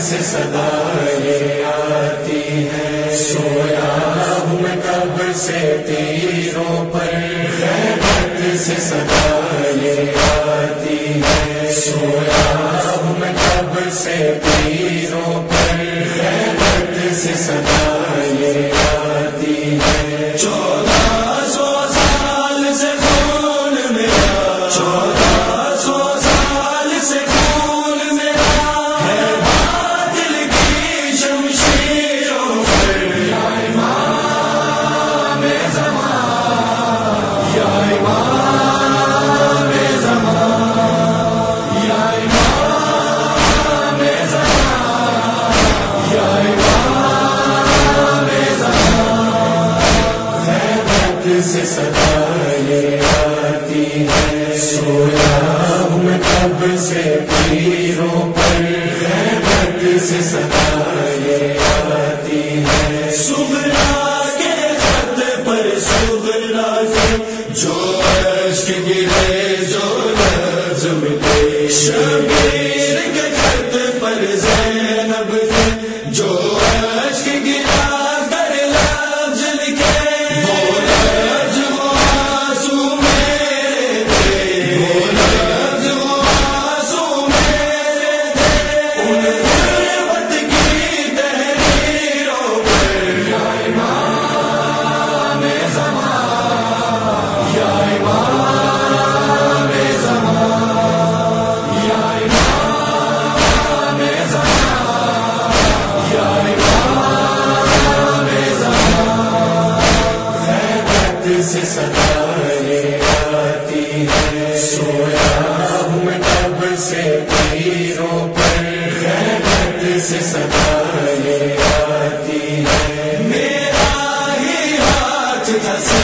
سے صدا سے پیروں پر سے سدا آتی ہے۔ چور سے ستائے آتی ہے۔ سویا ہوں کب سے پیروں پر۔ غیبت سے ستائے سے ستارے آتی ہے۔ سویا ہوں تب سے پیروں پر۔ غیبت سے ستارے آتی ہے۔ میرا ہی ہاتھ دھسے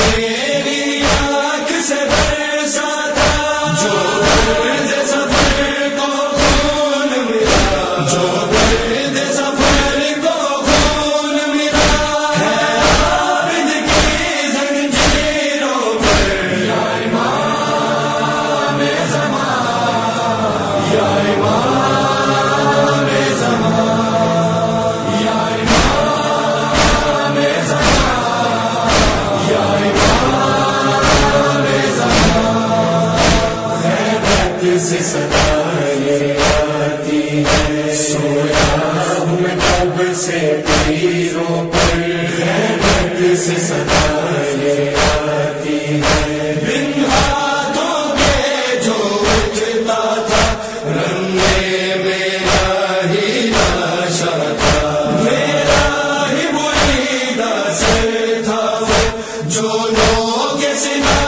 سے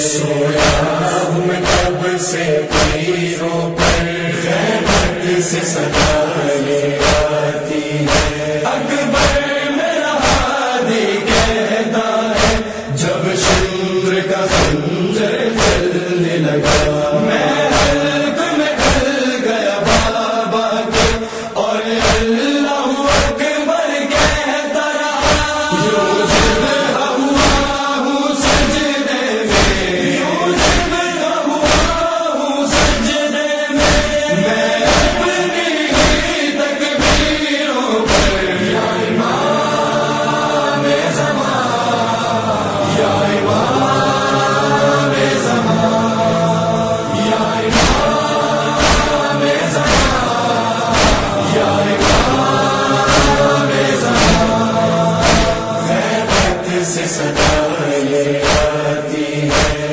سویا ہوں تب سے پیرو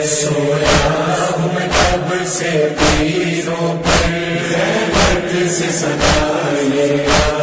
سویا ہوں کب سے پیروں پر سے ستا لے